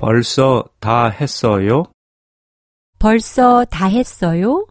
벌써 다 했어요? 벌써 다 했어요?